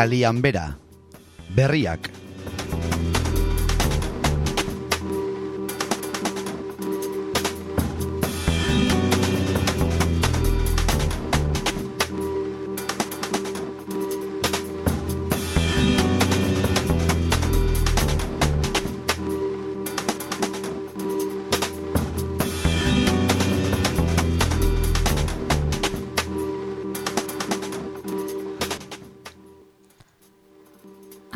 kalian bera. Berriak.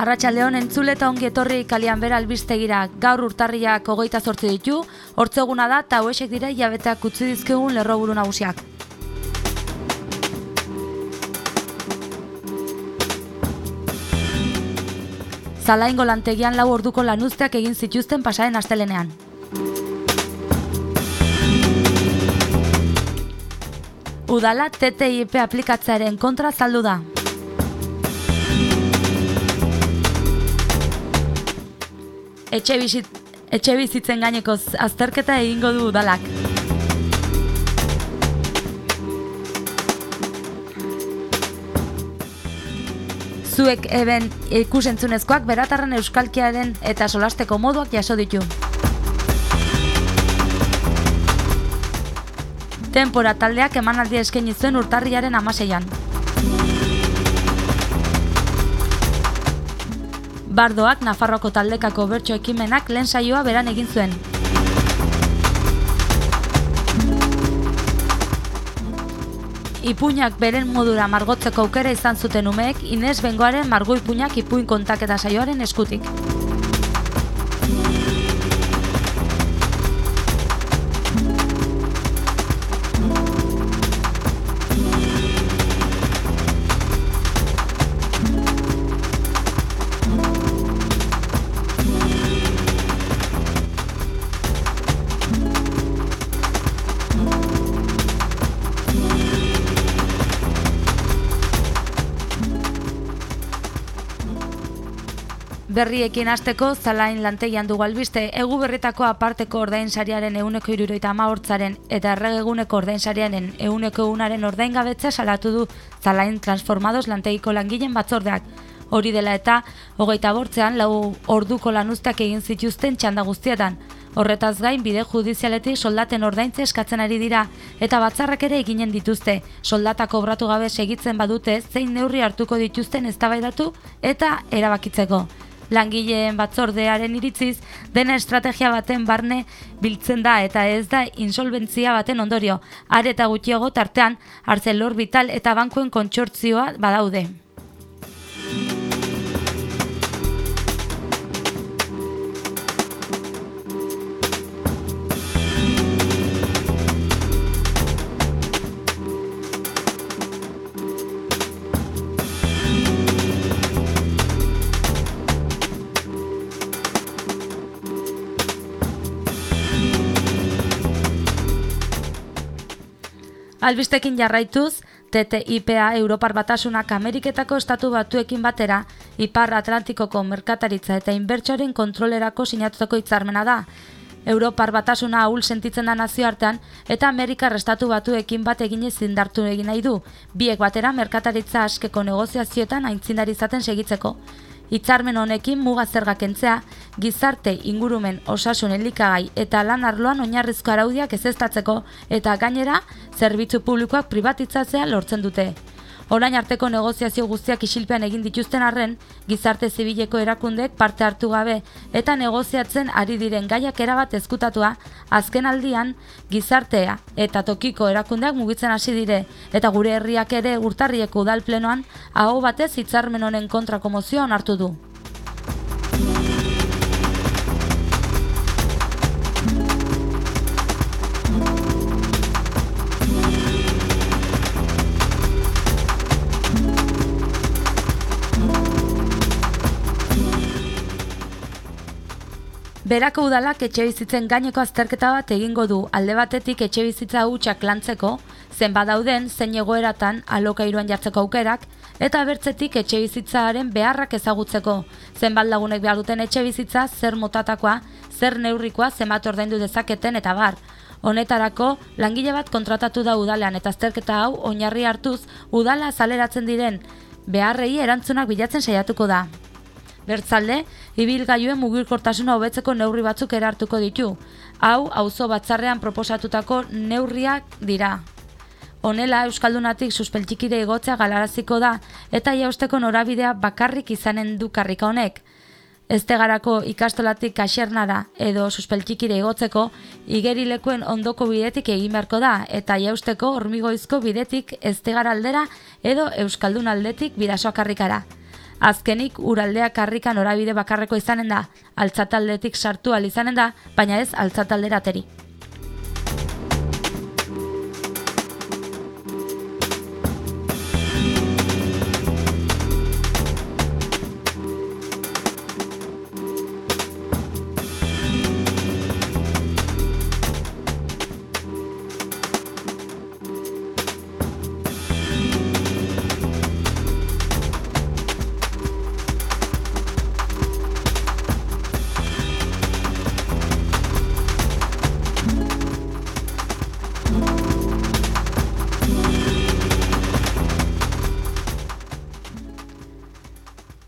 Arratxaldeon entzule eta ongi etorri kalian bera albistegira gaur urtarriak ogoita zortzi ditu, hortzeguna da eta hoesek dira jabeteak utzi dizkegun lerro buru nagusiak. Zalaingo lantegian lau orduko lanuzteak egin zituzten pasaren astelenean. Udala TTIP aplikatzearen kontra zaldu da. Etxe, bizit, etxe bizitzen gaineko azterketa egingo du udalak. Zuek eben ikusentzunezkoak beratarren euskalkiaren eta solasteko moduak jaso ditu. Tempora taldeak emanaldi eskaini zuen urtarriaren amaseian. Bardoak Nafarroko taldekako bertso ekimenak lehen saioa beran egin zuen. Ipuñak beren modura margotzeko aukera izan zuten umeek Inez Bengoaren margo ipuñak ipuin kontaketa saioaren eskutik. Berriekin hasteko zalain lantegian dugu albiste, egu berretako aparteko ordainsariaren euneko iruroita ama hortzaren eta erregeguneko ordainsariaren euneko eunaren ordain gabetza salatu du zalain transformados lantegiko langileen batzordeak. Hori dela eta, hogeita bortzean, lau orduko lanuzteak egin zituzten txanda guztietan. Horretaz gain, bide judizialetik soldaten ordaintze eskatzen ari dira, eta batzarrak ere eginen dituzte. Soldatako obratu gabe segitzen badute, zein neurri hartuko dituzten eztabaidatu eta erabakitzeko langileen batzordearen iritziz, dena estrategia baten barne biltzen da eta ez da insolventzia baten ondorio. Are eta gutxiago tartean, Arcelor Vital eta bankuen kontsortzioa badaude. Albistekin jarraituz, TTIPA Europar Batasunak Ameriketako estatu batuekin batera, Ipar Atlantikoko merkataritza eta inbertsoren kontrolerako sinatutako hitzarmena da. Europar Batasuna ahul sentitzen da nazioartean eta Amerikar estatu batuekin bat egin zindartu egin nahi du, biek batera merkataritza askeko negoziazioetan aintzindari izaten segitzeko. Hitzarmen honekin muga zergak entzea, gizarte ingurumen osasun elikagai eta lan arloan oinarrizko araudiak ezestatzeko eta gainera zerbitzu publikoak privatitzatzea lortzen dute. Orain arteko negoziazio guztiak isilpean egin dituzten arren, gizarte zibileko erakundek parte hartu gabe eta negoziatzen ari diren gaiak erabat ezkutatua, azken aldian gizartea eta tokiko erakundeak mugitzen hasi dire eta gure herriak ere urtarrieko udal plenoan aho batez hitzarmen honen kontrako mozioa hartu du. Berako udalak etxe bizitzen gaineko azterketa bat egingo du alde batetik etxe bizitza hutsak lantzeko, zen badauden zein egoeratan alokairuan jartzeko aukerak, eta bertzetik etxe bizitzaaren beharrak ezagutzeko, zen lagunek behar duten etxe bizitza zer motatakoa, zer neurrikoa zenbat ordaindu dezaketen eta bar. Honetarako, langile bat kontratatu da udalean eta azterketa hau oinarri hartuz udala azaleratzen diren beharrei erantzunak bilatzen saiatuko da. Bertzalde, ibilgailuen mugilkortasuna hobetzeko neurri batzuk erartuko ditu. Hau, auzo batzarrean proposatutako neurriak dira. Honela, Euskaldunatik suspeltxikire egotzea galaraziko da, eta jausteko norabidea bakarrik izanen du karrika honek. Eztegarako ikastolatik kaxernara edo suspeltxikire igotzeko, igerilekuen ondoko bidetik egin beharko da, eta jausteko hormigoizko bidetik eztegar aldera edo Euskaldun aldetik bidasoak karrikara. Azkenik, uraldea karrika norabide bakarreko izanen da, altzataldetik sartu izanen da, baina ez altzatalderateri.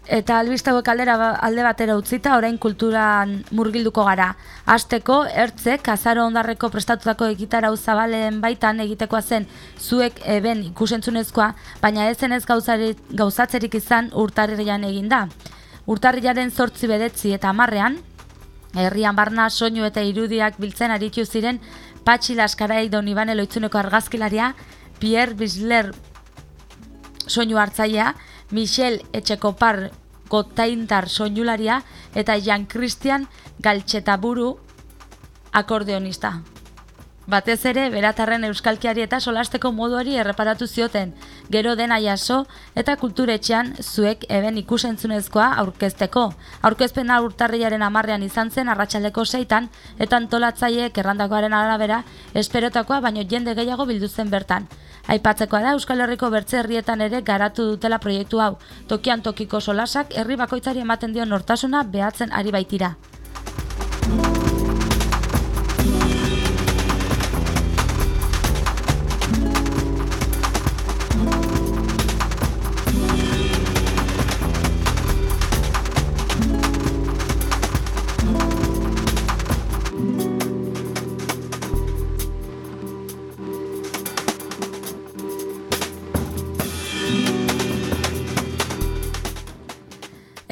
Eta albiste hauek ba, alde batera utzita orain kulturan murgilduko gara. Asteko ertzek azaro ondarreko prestatutako ekitara zabalen baitan egitekoa zen zuek eben ikusentzunezkoa, baina ez zenez gauzatzerik izan urtarrian egin da. Urtarriaren zortzi bedetzi eta amarrean, herrian barna soinu eta irudiak biltzen aritu ziren Patxi Laskarai Don Ibane Loitzuneko argazkilaria, Pierre Bisler soinu hartzailea, Michel Etxekopar Gotaintar soinularia eta Jan Christian Galtxetaburu akordeonista. Batez ere, beratarren euskalkiari eta solasteko moduari erreparatu zioten, gero dena jaso eta kulturetxean zuek eben ikusentzunezkoa aurkezteko. Aurkezpena urtarriaren amarrean izan zen arratsaldeko seitan, eta antolatzaiek errandakoaren arabera, esperotakoa baino jende gehiago bildu zen bertan. Aipatzekoa da Euskal Herriko bertze herrietan ere garatu dutela proiektu hau. Tokian tokiko solasak herri bakoitzari ematen dio nortasuna behatzen ari baitira.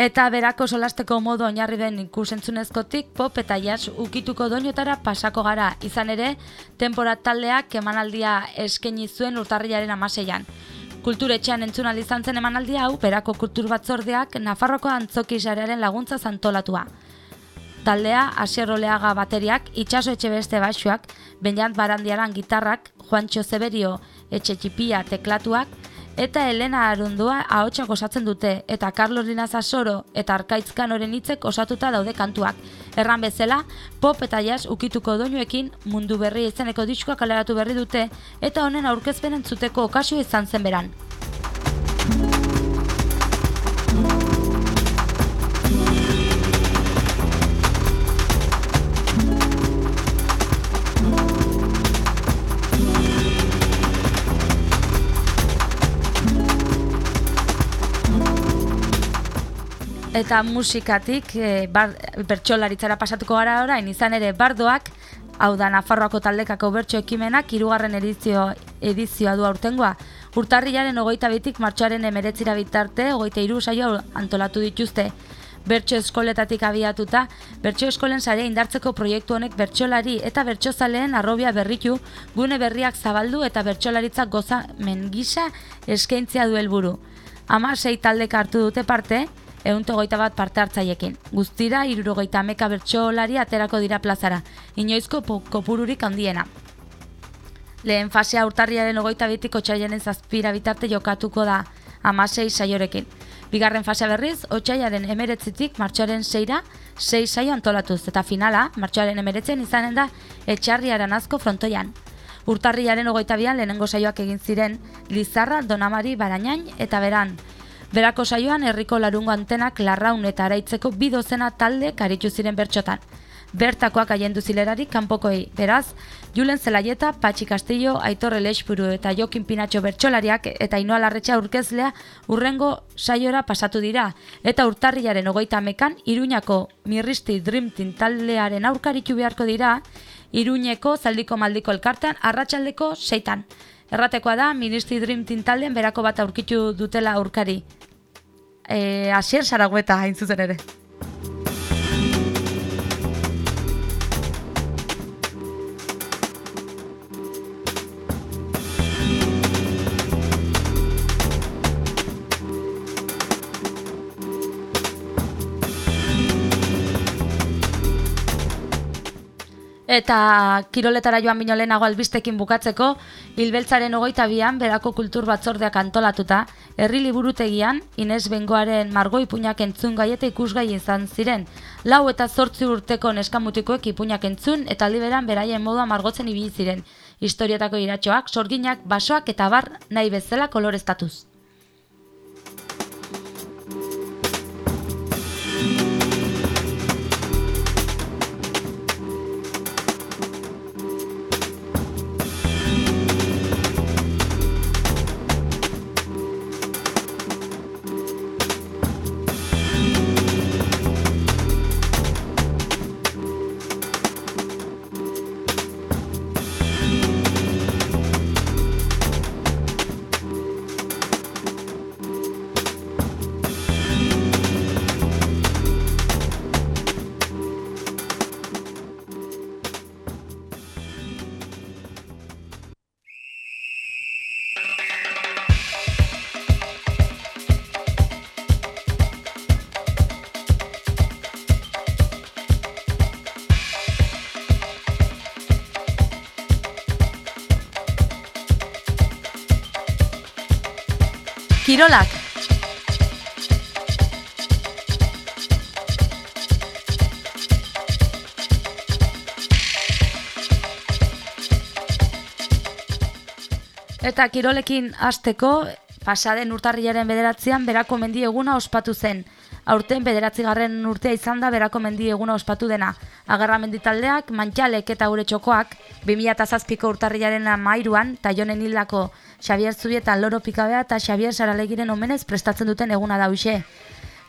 Eta berako solasteko modu oinarri den ikusentzunezkotik pop eta jazz ukituko doinotara pasako gara. Izan ere, temporat taldeak emanaldia eskaini zuen urtarriaren amaseian. Kulturetxean entzun izan zen emanaldia hau, berako kultur batzordeak Nafarroko antzoki laguntza zantolatua. Taldea, asierroleaga bateriak, itxaso etxe beste baixuak, benjant barandiaran gitarrak, Juancho Zeberio etxe txipia teklatuak, eta Elena Arundua ahotsak osatzen dute eta Carlos Linaza Soro eta Arkaitzkan oren hitzek osatuta daude kantuak. Erran bezala, pop eta jazz ukituko doinuekin mundu berri izeneko diskoa kaleratu berri dute eta honen aurkezpenen zuteko okasio izan zen beran. Eta musikatik e, bar, bertxolaritzara pasatuko gara orain izan ere bardoak hau da Nafarroako taldekako bertso ekimenak hirugarren edizio edizioa du aurtengoa. Urtarrilaren ogoita bitik martxoaren emeretzira bitarte ogoita iru saio antolatu dituzte. Bertso eskoletatik abiatuta bertso eskolen sare indartzeko proiektu honek bertsolari eta bertsozaleen arrobia berritu gune berriak zabaldu eta bertsolaritzak goza mengisa eskaintzia du helburu. Ama sei taldek hartu dute parte, eunto goita bat parte hartzaiekin. Guztira, irurogeita meka bertxolari aterako dira plazara, inoizko kopururik handiena. Lehen fasea urtarriaren ogoita bitiko txaiaren zazpira bitarte jokatuko da amasei saiorekin. Bigarren fasea berriz, otxaiaren emeretzitik martxoaren seira, sei saio antolatuz, eta finala, martxoaren emeretzen izanen da etxarriaren asko frontoian. Urtarriaren ogoita bian lehenengo saioak egin ziren, Lizarra, Donamari, Barainain eta Beran, Berako saioan herriko larungo antenak larraun eta araitzeko bi dozena talde karitu ziren bertxotan. bertakoak aiendu zilerarik kanpokoei. Beraz, Julen Zelaieta, Patxi Castillo, Aitor Elexpuru eta Jokin Pinatxo bertsolariak eta Inoa Larretxa urkezlea urrengo saiora pasatu dira. Eta urtarriaren ogoita mekan, Iruñako Mirristi Dream Team taldearen aurkaritu beharko dira, Iruñeko zaldiko maldiko elkartean, arratsaldeko seitan. Erratekoa da, Mirristi Dream Team taldean berako bat aurkitu dutela aurkari. E, asier saragueta hain zuzen ere. Eta kiroletara joan bino lehenago albistekin bukatzeko, hilbeltzaren ogoita bian, berako kultur batzordeak antolatuta, herri liburutegian, Ines Bengoaren margoi ipuñak entzun gai eta ikusgai izan ziren. Lau eta zortzi urteko neskamutikoek ipuñak entzun eta liberan beraien modua margotzen ibili ziren. Historietako iratxoak, sorginak, basoak eta bar nahi bezala kolorestatuz. Kirolak. Eta kirolekin hasteko pasaden urtarriaren bederatzean berako mendi eguna ospatu zen. Aurten bederatzigarren urtea izan da berako mendi eguna ospatu dena. Agarra menditaldeak, mantxalek eta gure txokoak, 2008ko urtarriaren amairuan, eta jonen hildako Xavier Zubieta loro pikabea eta Xavier Saralegiren omenez prestatzen duten eguna da huxe.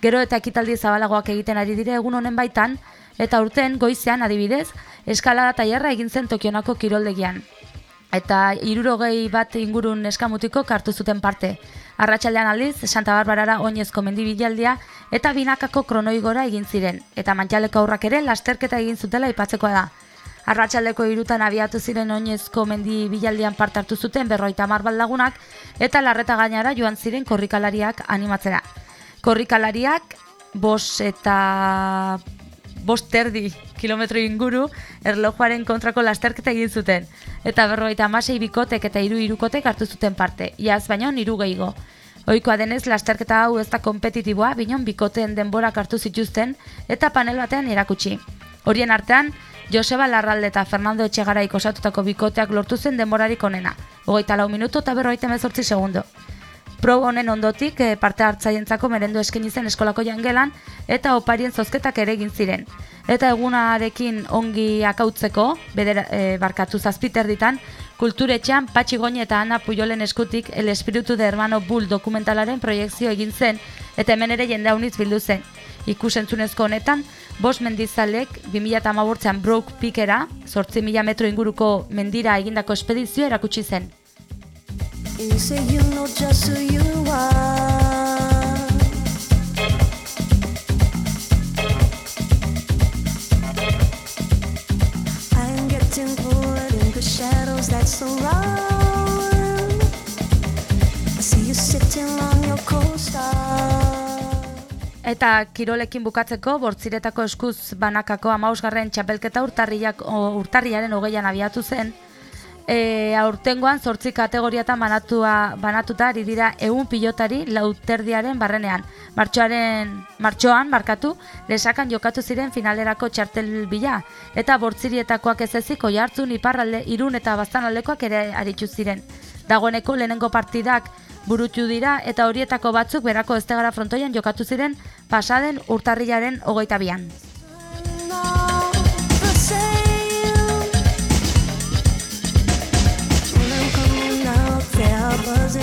Gero eta ekitaldi zabalagoak egiten ari dire egun honen baitan, eta urten goizean adibidez, eskalada tailerra egin zen Tokionako kiroldegian eta irurogei bat ingurun eskamutiko kartu zuten parte. Arratxaldean aldiz, Santa Barbarara oinezko mendibilaldia eta binakako kronoigora egin ziren, eta mantxaleko aurrak ere lasterketa egin zutela ipatzekoa da. Arratxaldeko irutan abiatu ziren oinezko mendi bilaldian hartu zuten berroita marbal lagunak eta larreta gainara joan ziren korrikalariak animatzera. Korrikalariak, bos eta bost terdi kilometro inguru erlojuaren kontrako lasterketa egin zuten. Eta berroita amasei bikotek eta iru irukotek hartu zuten parte. Iaz baino niru gehigo. Oikoa denez, lasterketa hau ez da kompetitiboa, binon bikoteen denborak hartu zituzten eta panel batean erakutsi. Horien artean, Joseba Larralde eta Fernando Etxegarai osatutako bikoteak lortu zen denborarik onena. Ogoita lau minuto eta berroita mezortzi segundo. Pro honen ondotik e, parte hartzaientzako merendu eskaini zen eskolako jangelan eta oparien zozketak ere egin ziren. Eta egunarekin ongi akautzeko, bedera, e, barkatu zazpiter ditan, kulturetxean Patxi eta Ana Puyolen eskutik El Espiritu de Hermano Bull dokumentalaren proiektzio egin zen eta hemen ere jende haunitz bildu zen. Ikusentzunezko honetan, Bos mendizalek 2008an Broke Peakera, sortzi mila metro inguruko mendira egindako espedizio erakutsi zen. You you know just who you are. I'm getting pulled in the shadows that surround. I see you sitting on your coaster. Eta kirolekin bukatzeko, bortziretako eskuz banakako amausgarren txapelketa urtarriaren hogeian abiatu zen, E, aurtengoan zortzi kategoriatan banatua, banatuta ari dira egun pilotari lauterdiaren barrenean. Martxoaren, martxoan, markatu, lesakan jokatu ziren finalerako txartel bila, eta bortzirietakoak ez eziko jartzun iparralde irun eta aldekoak ere aritzu ziren. Dagoeneko lehenengo partidak burutu dira eta horietako batzuk berako eztegara frontoian jokatu ziren pasaden urtarrilaren hogeita bian.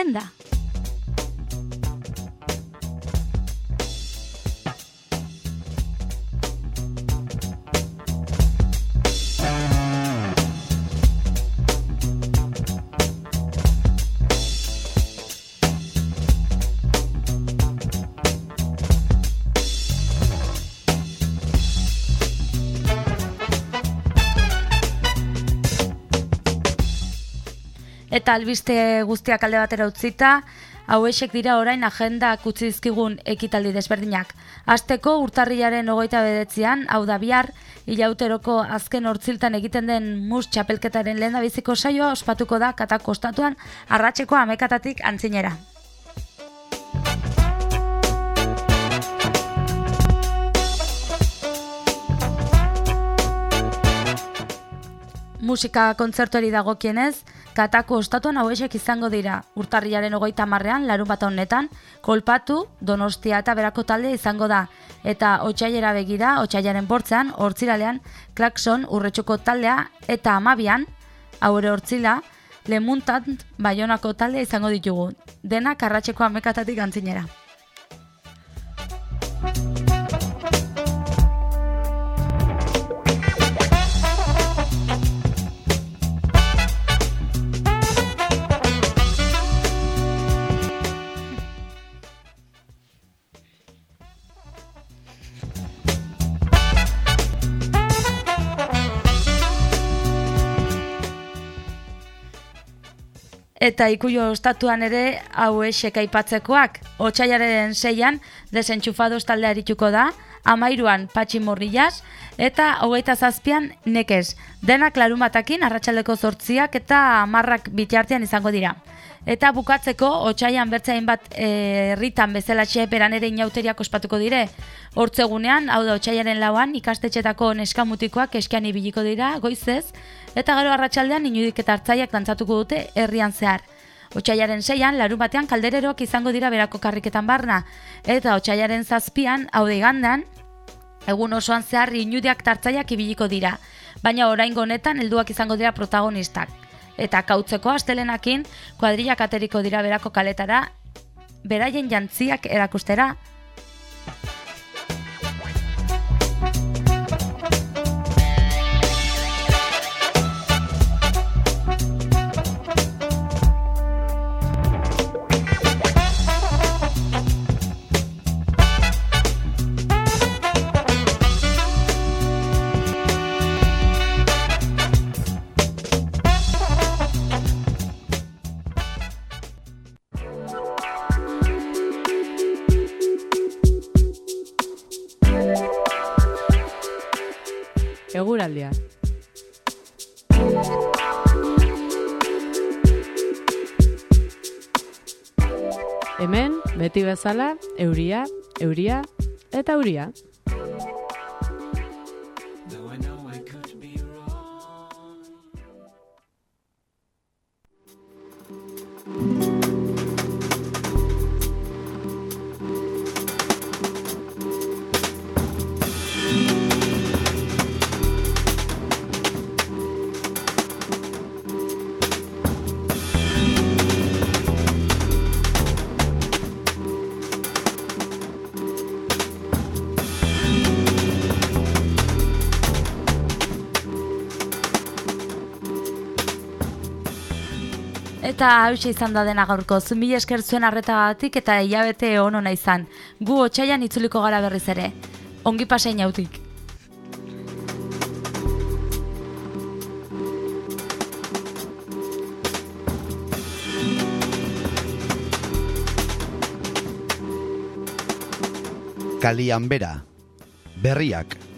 Agenda. Eta albiste guztiak alde batera utzita, hauesek dira orain agenda utzi dizkigun ekitaldi desberdinak. Asteko urtarrilaren ogoita bedetzian, hau da bihar, ilauteroko azken hortziltan egiten den mus txapelketaren lehen biziko saioa ospatuko da katako ostatuan arratseko amekatatik antzinera. Musika kontzertuari dagokienez, Katako ostatuan hauesek izango dira, urtarriaren ogoita marrean, larun bat honetan, kolpatu, donostia eta berako talde izango da. Eta otxaiera begira, otxaiaren bortzean, hortzilalean, klakson, urretxuko taldea, eta amabian, haure hortzila, lemuntant, baionako talde izango ditugu. Dena karratxeko amekatatik antzinera. Eta ikuio ostatuan ere hau esek aipatzekoak, otxaiaren zeian desentxufados talde arituko da, amairuan patxi morrillas, eta hogeita zazpian nekez. Denak larumatakin arratsaldeko zortziak eta marrak bitartean izango dira. Eta bukatzeko, otxaian bertzain bat herritan e, bezala txeperan ere inauteriak ospatuko dire. Hortzegunean, hau da otxaiaren lauan, ikastetxetako neskamutikoak eskian ibiliko dira, goizez, eta gero arratsaldean inudik eta hartzaiak dantzatuko dute herrian zehar. Otsaiaren seian, larun batean kaldererok izango dira berako karriketan barna. Eta otxaiaren zazpian, hau igandan, egun osoan zehar inudiak tartzaiak ibiliko dira. Baina orain honetan helduak izango dira protagonistak. Eta kautzeko astelenakin, kuadrillak ateriko dira berako kaletara, beraien jantziak erakustera, bezala, euria, euria eta euria. Eta hause izan da dena gaurko, zumbi esker zuen arretagatik eta hilabete ono izan. Gu otxaian itzuliko gara berriz ere. Ongi pasein hautik. Kalian bera, berriak.